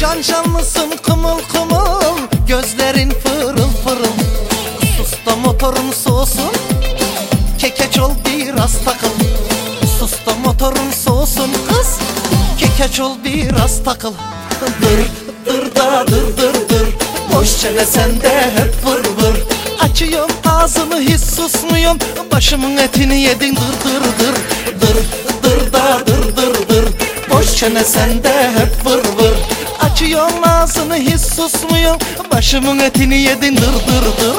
Yatarsın kımıl kımıl. Gözlerin fırıl fırıl. Sus da motorun soğusun. Kekeç ol biraz takıl. Sus da motorun soğusun kız. Kekeç ol biraz takıl. Dır dır da dır dır dır. Boş çene sende hep vır vır. Açıyorum ağzını hiç susmuyorum. Başımın etini yedin dır dır dır. Dır dır da dır dır dır. Boş çene sende hep vır vır Açıyorum ağzını hiç susmuyorum. Başımın etini yedin dır dır dır.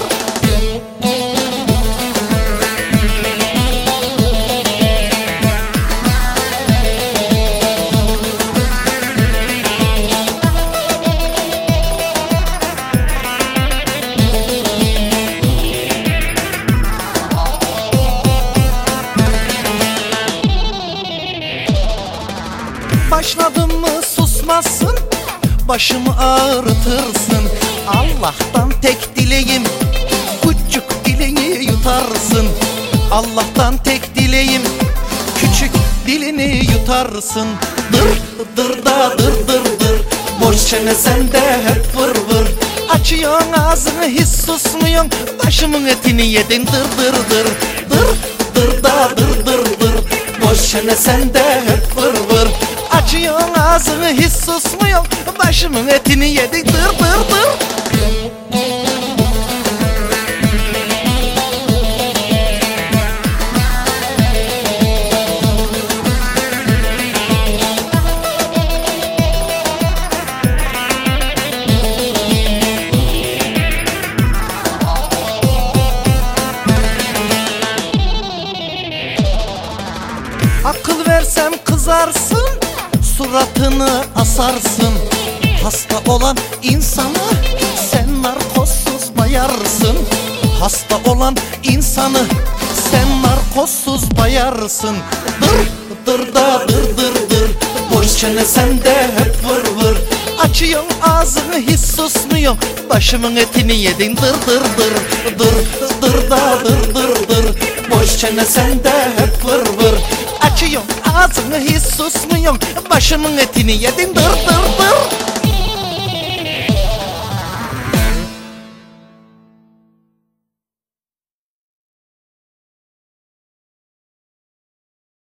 Başladın mı susmazsın Başımı ağrıtırsın. Allah'tan tek dileğim Küçük dileği yutarsın. Allah'tan tek dileğim Küçük dilini yutarsın. Dır dır da dır dır dır. Boş çene sende hep vır vır. Açıyorsun ağzını hiç susmuyorsun. Başımın etini yedin dır dır dır. Dır dır da dır dır dır. Boş çene sende hep vır vır Açıyorsun ağzını hiç susmuyorsun Başımın etini yedin dır dır dır. Akıl versem kızarsın Suratını asarsın. Hasta olan insanı Sen narkozsuz bayarsın. Hasta olan insanı Sen narkozsuz bayarsın. Dır dır da dır dır dır. Boş çene sende hep vır vır. Açıyorsun ağzını hiç susmuyor. Başımın etini yedin dır dır dır. Dır dır da dır dır dır. Boş çene sende hep vır vır Açıyorsun ağzını hiç susmuyor Başımın etini yedin dır dır dır